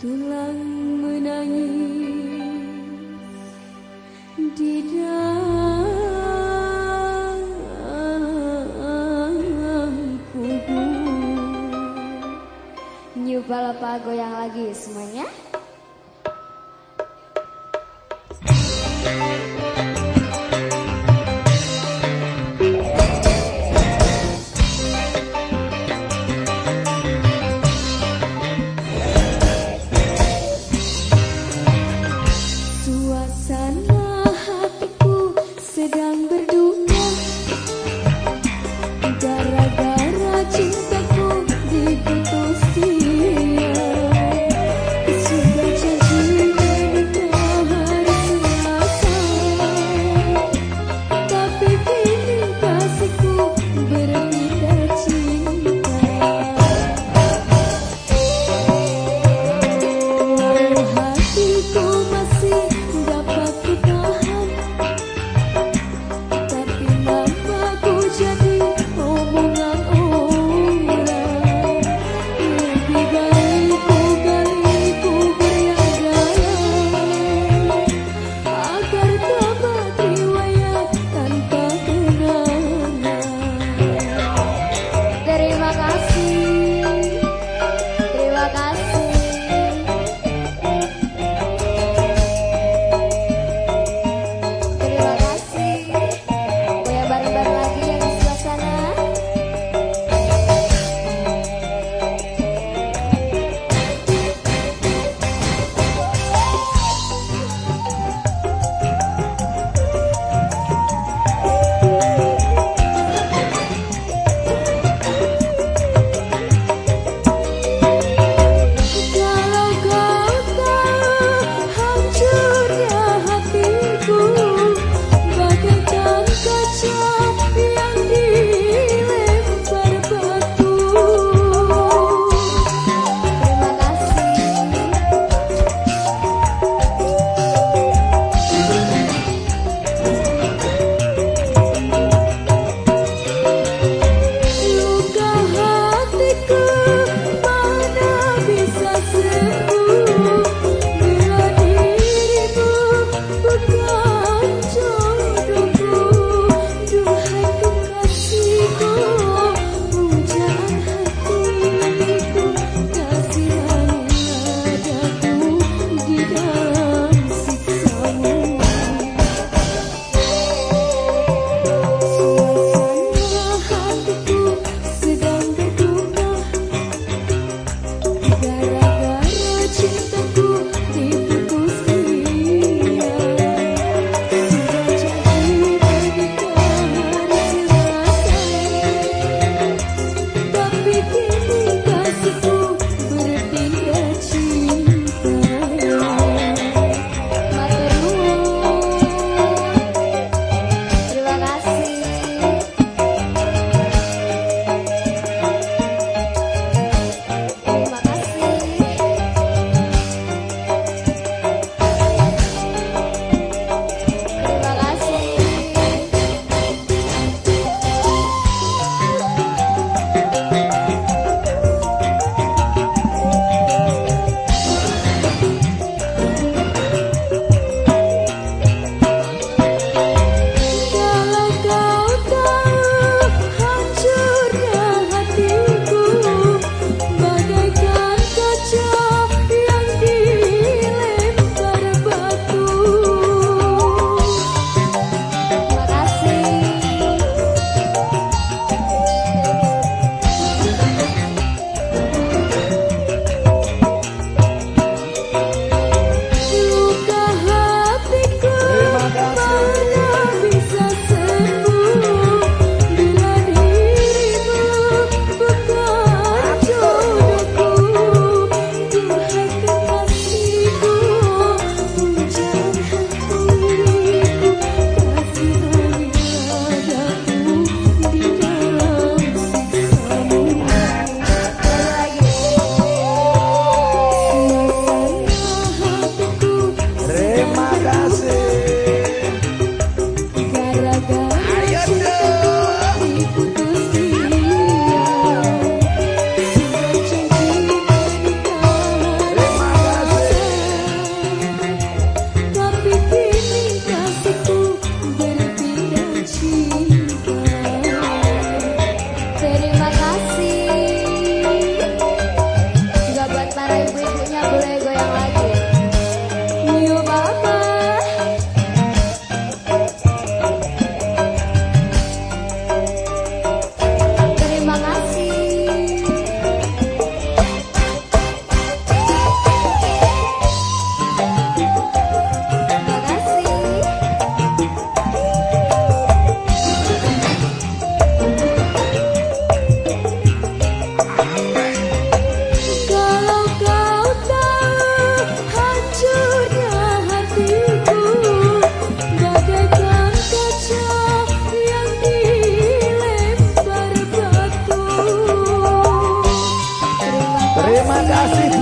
tulang menangis di dalam kubur. New Palapa goyang lagi semuanya. sinto casi